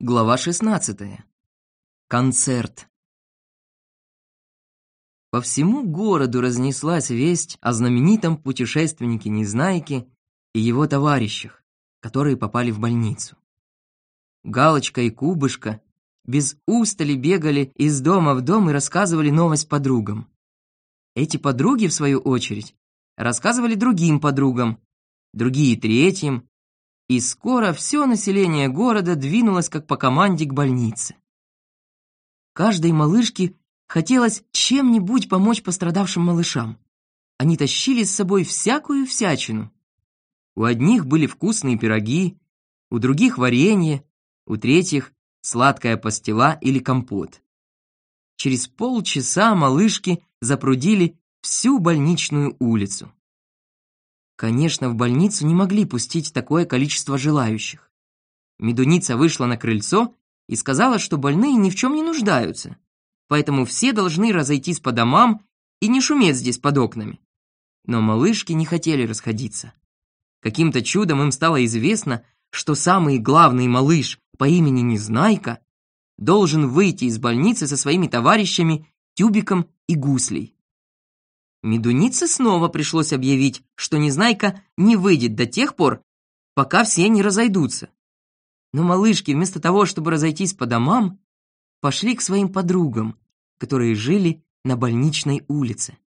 Глава 16. Концерт. По всему городу разнеслась весть о знаменитом путешественнике Незнайке и его товарищах, которые попали в больницу. Галочка и Кубышка без устали бегали из дома в дом и рассказывали новость подругам. Эти подруги, в свою очередь, рассказывали другим подругам, другие третьим, и скоро все население города двинулось как по команде к больнице. Каждой малышке хотелось чем-нибудь помочь пострадавшим малышам. Они тащили с собой всякую всячину. У одних были вкусные пироги, у других варенье, у третьих сладкая пастила или компот. Через полчаса малышки запрудили всю больничную улицу. Конечно, в больницу не могли пустить такое количество желающих. Медуница вышла на крыльцо и сказала, что больные ни в чем не нуждаются, поэтому все должны разойтись по домам и не шуметь здесь под окнами. Но малышки не хотели расходиться. Каким-то чудом им стало известно, что самый главный малыш по имени Незнайка должен выйти из больницы со своими товарищами Тюбиком и Гуслей. Медунице снова пришлось объявить, что Незнайка не выйдет до тех пор, пока все не разойдутся. Но малышки вместо того, чтобы разойтись по домам, пошли к своим подругам, которые жили на больничной улице.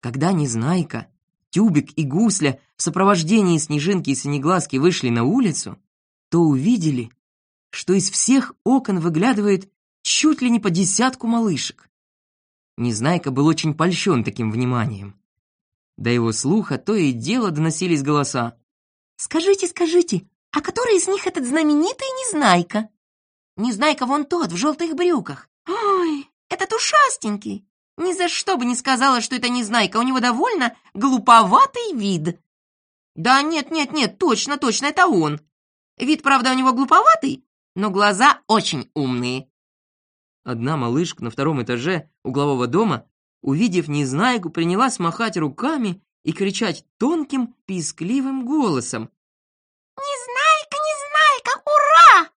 Когда Незнайка, Тюбик и Гусля в сопровождении Снежинки и Синеглазки вышли на улицу, то увидели, что из всех окон выглядывает чуть ли не по десятку малышек. Незнайка был очень польщен таким вниманием. До его слуха то и дело доносились голоса. «Скажите, скажите, а который из них этот знаменитый Незнайка?» «Незнайка вон тот, в желтых брюках». «Ой, этот ушастенький. Ни за что бы не сказала, что это Незнайка, у него довольно глуповатый вид». «Да нет, нет, нет, точно, точно, это он. Вид, правда, у него глуповатый, но глаза очень умные. Одна малышка на втором этаже углового дома, увидев Незнайку, принялась махать руками и кричать тонким, пискливым голосом. «Незнайка, Незнайка, ура!»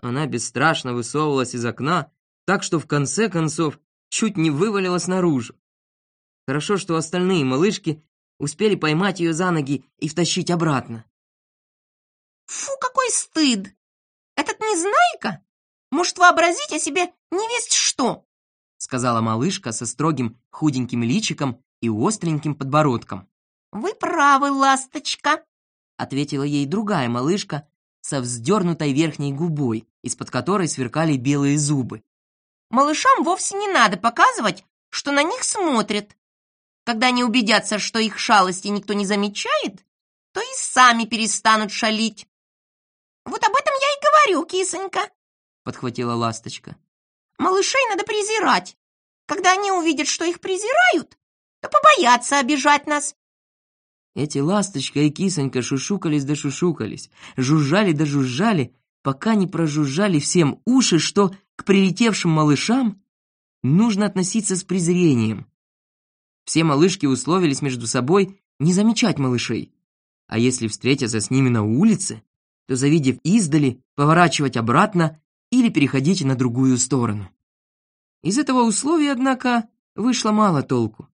Она бесстрашно высовывалась из окна, так что в конце концов чуть не вывалилась наружу. Хорошо, что остальные малышки успели поймать ее за ноги и втащить обратно. «Фу, какой стыд! Этот Незнайка может вообразить о себе не весть что!» сказала малышка со строгим худеньким личиком и остреньким подбородком. «Вы правы, ласточка!» ответила ей другая малышка со вздернутой верхней губой, из-под которой сверкали белые зубы. «Малышам вовсе не надо показывать, что на них смотрят. Когда они убедятся, что их шалости никто не замечает, то и сами перестанут шалить. Вот об этом я и говорю, кисонька. — подхватила ласточка. «Малышей надо презирать. Когда они увидят, что их презирают, то побоятся обижать нас». Эти ласточка и кисонька шушукались да шушукались, жужжали да жужжали, пока не прожужжали всем уши, что к прилетевшим малышам нужно относиться с презрением. Все малышки условились между собой не замечать малышей, а если встретятся с ними на улице, то, завидев издали, поворачивать обратно или переходить на другую сторону. Из этого условия, однако, вышло мало толку.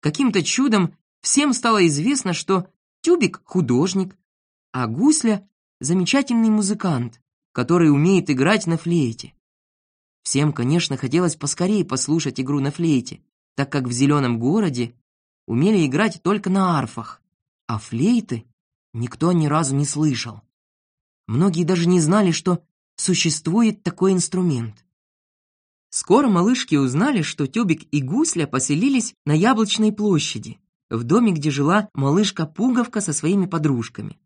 Каким-то чудом всем стало известно, что Тюбик — художник, а Гусля — замечательный музыкант, который умеет играть на флейте. Всем, конечно, хотелось поскорее послушать игру на флейте, так как в зеленом городе умели играть только на арфах, а флейты никто ни разу не слышал. Многие даже не знали, что существует такой инструмент. Скоро малышки узнали, что Тюбик и Гусля поселились на Яблочной площади, в доме, где жила малышка-пуговка со своими подружками.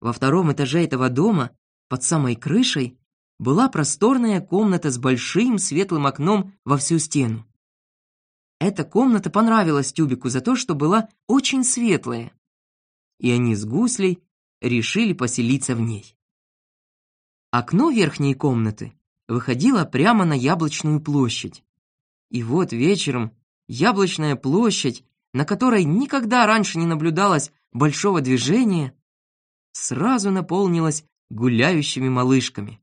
Во втором этаже этого дома, под самой крышей, была просторная комната с большим светлым окном во всю стену. Эта комната понравилась Тюбику за то, что была очень светлая, и они с Гуслей решили поселиться в ней. Окно верхней комнаты выходило прямо на Яблочную площадь. И вот вечером Яблочная площадь, на которой никогда раньше не наблюдалось большого движения, сразу наполнилась гуляющими малышками.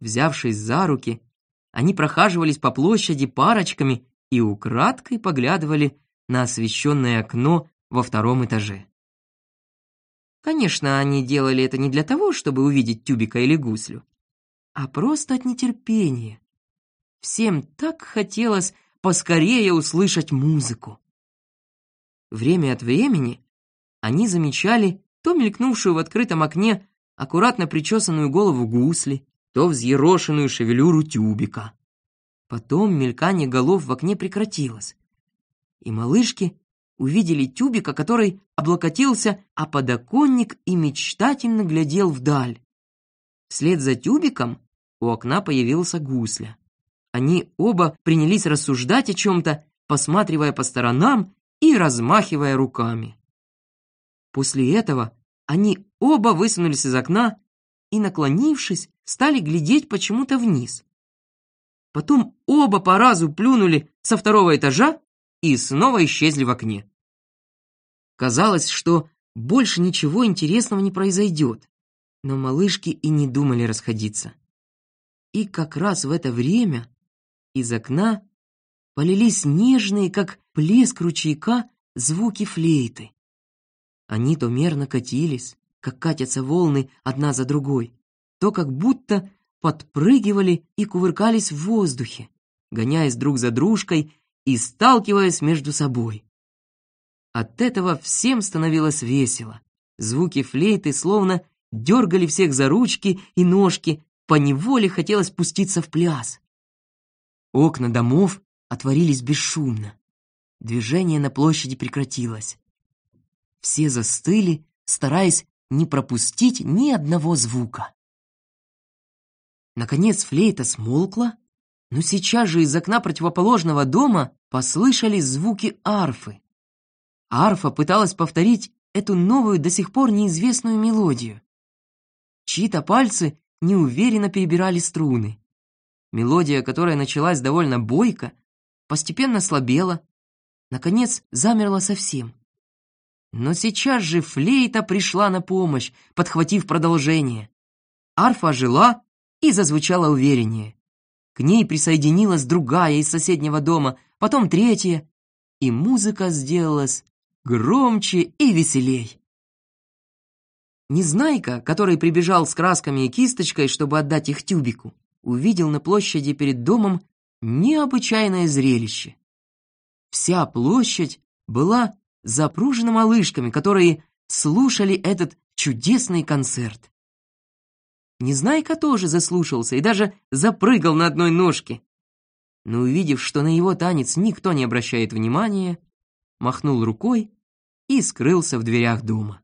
Взявшись за руки, они прохаживались по площади парочками и украдкой поглядывали на освещенное окно во втором этаже. Конечно, они делали это не для того, чтобы увидеть Тюбика или Гуслю, а просто от нетерпения. Всем так хотелось поскорее услышать музыку. Время от времени они замечали то мелькнувшую в открытом окне аккуратно причесанную голову гусли, то взъерошенную шевелюру тюбика. Потом мелькание голов в окне прекратилось, и малышки увидели тюбика, который облокотился о подоконник и мечтательно глядел вдаль. Вслед за тюбиком у окна появился гусля. Они оба принялись рассуждать о чем-то, посматривая по сторонам и размахивая руками. После этого они оба высунулись из окна и, наклонившись, стали глядеть почему-то вниз. Потом оба по разу плюнули со второго этажа и снова исчезли в окне. Казалось, что больше ничего интересного не произойдет, но малышки и не думали расходиться. И как раз в это время из окна полились нежные, как плеск ручейка, звуки флейты. Они то мерно катились, как катятся волны одна за другой, то как будто подпрыгивали и кувыркались в воздухе, гоняясь друг за дружкой и сталкиваясь между собой. От этого всем становилось весело. Звуки флейты словно дергали всех за ручки и ножки, поневоле хотелось пуститься в пляс. Окна домов отворились бесшумно. Движение на площади прекратилось. Все застыли, стараясь не пропустить ни одного звука. Наконец флейта смолкла, но сейчас же из окна противоположного дома послышались звуки арфы. Арфа пыталась повторить эту новую, до сих пор неизвестную мелодию. Чьи-то пальцы неуверенно перебирали струны. Мелодия, которая началась довольно бойко, постепенно слабела, наконец замерла совсем. Но сейчас же флейта пришла на помощь, подхватив продолжение. Арфа жила и зазвучала увереннее. К ней присоединилась другая из соседнего дома, потом третья, и музыка сделалась громче и веселей. Незнайка, который прибежал с красками и кисточкой, чтобы отдать их тюбику, увидел на площади перед домом необычайное зрелище. Вся площадь была запружена малышками, которые слушали этот чудесный концерт. Незнайка тоже заслушался и даже запрыгал на одной ножке. Но увидев, что на его танец никто не обращает внимания, махнул рукой и скрылся в дверях дома.